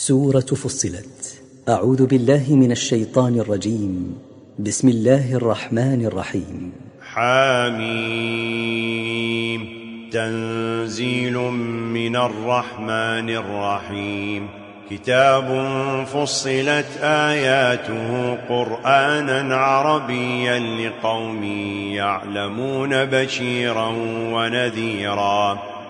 سورة فصلت. أعوذ بالله من الشيطان الرجيم. بسم الله الرحمن الرحيم. حاميم تنزيل من الرحمن الرحيم. كتاب فصلت آياته قرآنا عربيا لقوم يعلمون بشيرا ونذيرا.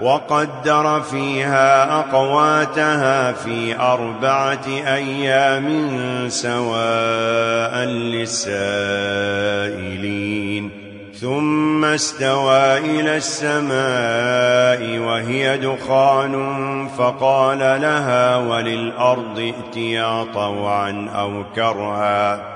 وقدر فيها أقواتها في أربعة أيام سواء للسائلين. ثم استوى إلى السماء وهي دخان فقال لها وللأرض ائْتِيَا طوعا أو كرها.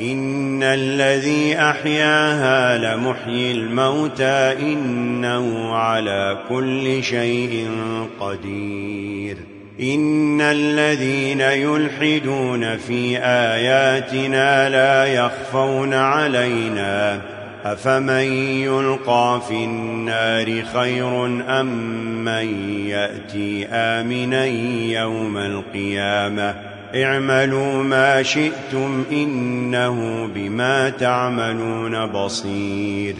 ان الذي احياها لمحيي الموتى انه على كل شيء قدير ان الذين يلحدون في اياتنا لا يخفون علينا افمن يلقى في النار خير ام من ياتي امنا يوم القيامه اعملوا ما شئتم انه بما تعملون بصير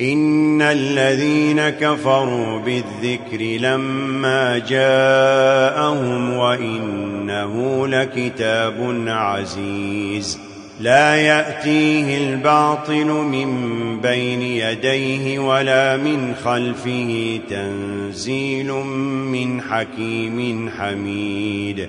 ان الذين كفروا بالذكر لما جاءهم وانه لكتاب عزيز لا ياتيه الباطل من بين يديه ولا من خلفه تنزيل من حكيم حميد